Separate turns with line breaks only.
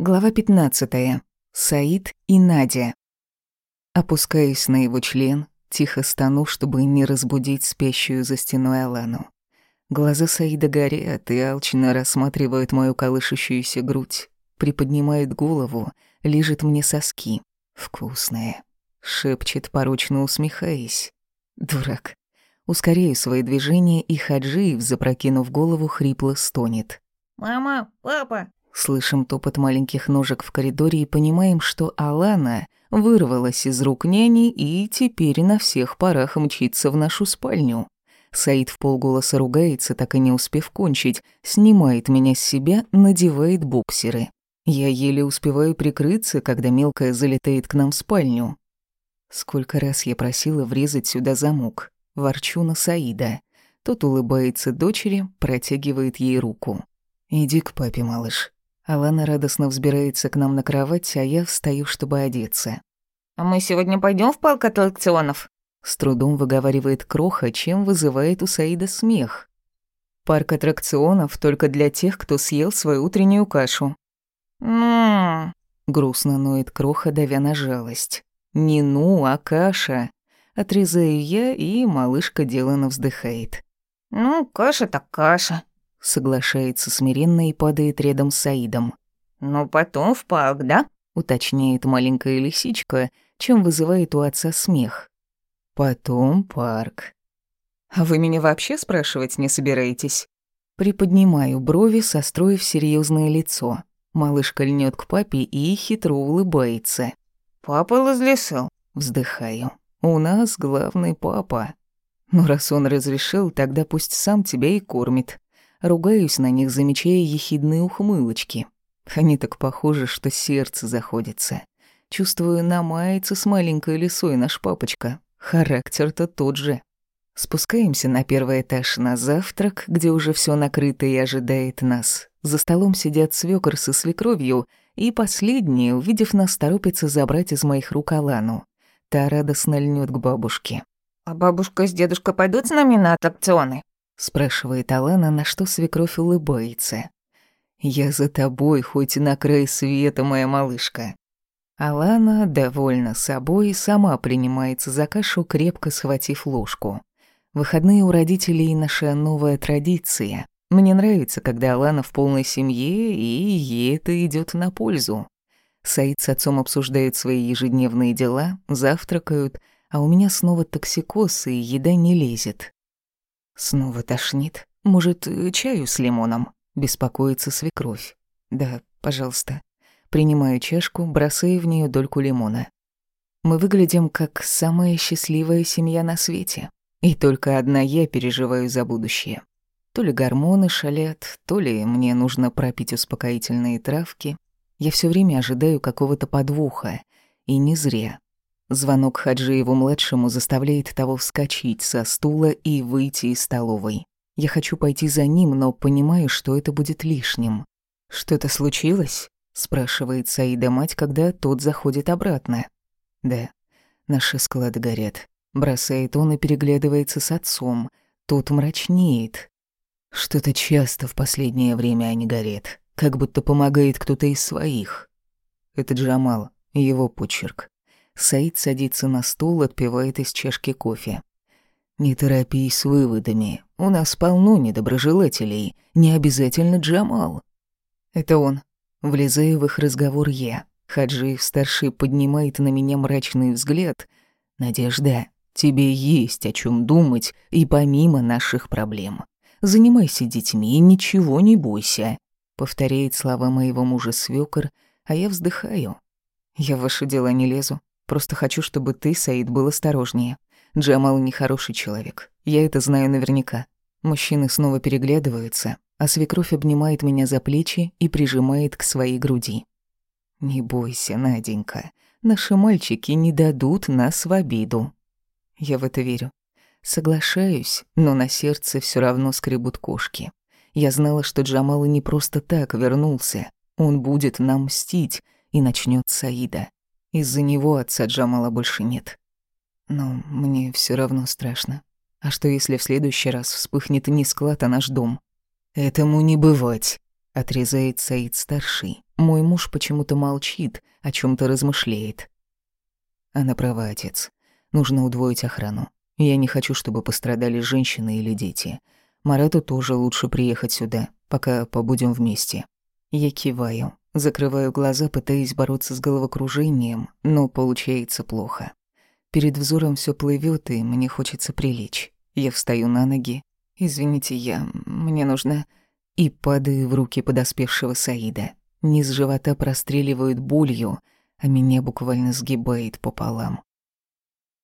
Глава 15. Саид и Надя. Опускаюсь на его член, тихо стану, чтобы не разбудить спящую за стеной Алану. Глаза Саида горят и алчно рассматривают мою колышущуюся грудь, приподнимает голову, лижет мне соски. Вкусные. Шепчет, порочно усмехаясь. Дурак. Ускоряю свои движения, и Хаджиев, запрокинув голову, хрипло стонет.
«Мама, папа,
Слышим топот маленьких ножек в коридоре и понимаем, что Алана вырвалась из рук няни и теперь на всех парах мчится в нашу спальню. Саид в полголоса ругается, так и не успев кончить, снимает меня с себя, надевает боксеры. Я еле успеваю прикрыться, когда мелкая залетает к нам в спальню. Сколько раз я просила врезать сюда замок. Ворчу на Саида. Тот улыбается дочери, протягивает ей руку. «Иди к папе, малыш. Алана радостно взбирается к нам на кровать, а я встаю, чтобы одеться.
а мы сегодня пойдем в парк аттракционов?»
С трудом выговаривает Кроха, чем вызывает у Саида смех. Парк аттракционов только для тех, кто съел свою утреннюю кашу.
«Ну...»
Грустно ноет Кроха, давя на жалость. Не ну, а каша. Отрезаю я, и малышка делано вздыхает.
«Ну, каша так каша.
Соглашается смиренно и падает рядом с Саидом.
Ну, потом в парк, да?»
Уточняет маленькая лисичка, чем вызывает у отца смех. Потом парк. «А вы меня вообще спрашивать не собираетесь?» Приподнимаю брови, состроив серьезное лицо. Малышка льнет к папе и хитро улыбается.
«Папа разрешил».
Вздыхаю. «У нас главный папа. Ну, раз он разрешил, тогда пусть сам тебя и кормит. Ругаюсь на них, замечая ехидные ухмылочки. Они так похожи, что сердце заходится. Чувствую, намается с маленькой лисой наш папочка. Характер-то тот же. Спускаемся на первый этаж на завтрак, где уже все накрыто и ожидает нас. За столом сидят свёкор со свекровью, и последние, увидев нас, торопятся забрать из моих рук Алану. Та радостно льнет к бабушке.
«А бабушка с дедушкой пойдут с нами на аттракционы?»
Спрашивает Алана, на что свекровь улыбается. «Я за тобой, хоть и на край света, моя малышка». Алана, довольна собой, сама принимается за кашу, крепко схватив ложку. Выходные у родителей наша новая традиция. Мне нравится, когда Алана в полной семье, и ей это идет на пользу. Саид с отцом обсуждают свои ежедневные дела, завтракают, а у меня снова токсикоз, и еда не лезет. Снова тошнит. Может, чаю с лимоном? Беспокоится свекровь. Да, пожалуйста. Принимаю чашку, бросаю в нее дольку лимона. Мы выглядим как самая счастливая семья на свете. И только одна я переживаю за будущее. То ли гормоны шалят, то ли мне нужно пропить успокоительные травки. Я все время ожидаю какого-то подвоха. И не зря. Звонок Хаджиеву-младшему заставляет того вскочить со стула и выйти из столовой. Я хочу пойти за ним, но понимаю, что это будет лишним. «Что-то случилось?» — спрашивает Саида мать, когда тот заходит обратно. «Да, наши склады горят». Бросает он и переглядывается с отцом. Тот мрачнеет. Что-то часто в последнее время они горят, как будто помогает кто-то из своих. Это Джамал, его почерк. Саид садится на стул, отпивает из чашки кофе. «Не торопись с выводами. У нас полно недоброжелателей. Не обязательно Джамал». «Это он». Влезаю в их разговор я. Хаджиев-старший поднимает на меня мрачный взгляд. «Надежда, тебе есть о чем думать и помимо наших проблем. Занимайся детьми и ничего не бойся», — повторяет слова моего мужа свёкор, а я вздыхаю. «Я в ваши дела не лезу. Просто хочу, чтобы ты, Саид, был осторожнее. Джамал нехороший человек. Я это знаю наверняка. Мужчины снова переглядываются, а свекровь обнимает меня за плечи и прижимает к своей груди. «Не бойся, Наденька. Наши мальчики не дадут нас в обиду». Я в это верю. Соглашаюсь, но на сердце все равно скребут кошки. Я знала, что Джамал не просто так вернулся. Он будет нам мстить и начнет Саида. Из-за него отца Джамала больше нет. Но мне все равно страшно. А что, если в следующий раз вспыхнет не склад, а наш дом? Этому не бывать, отрезает Саид-старший, Мой муж почему-то молчит, о чем то размышляет. Она права, отец. Нужно удвоить охрану. Я не хочу, чтобы пострадали женщины или дети. Марату тоже лучше приехать сюда, пока побудем вместе. Я киваю, закрываю глаза, пытаясь бороться с головокружением, но получается плохо. Перед взором все плывет, и мне хочется прилечь. Я встаю на ноги. «Извините, я... мне нужно...» И падаю в руки подоспевшего Саида. Низ живота простреливают болью, а меня буквально сгибает пополам.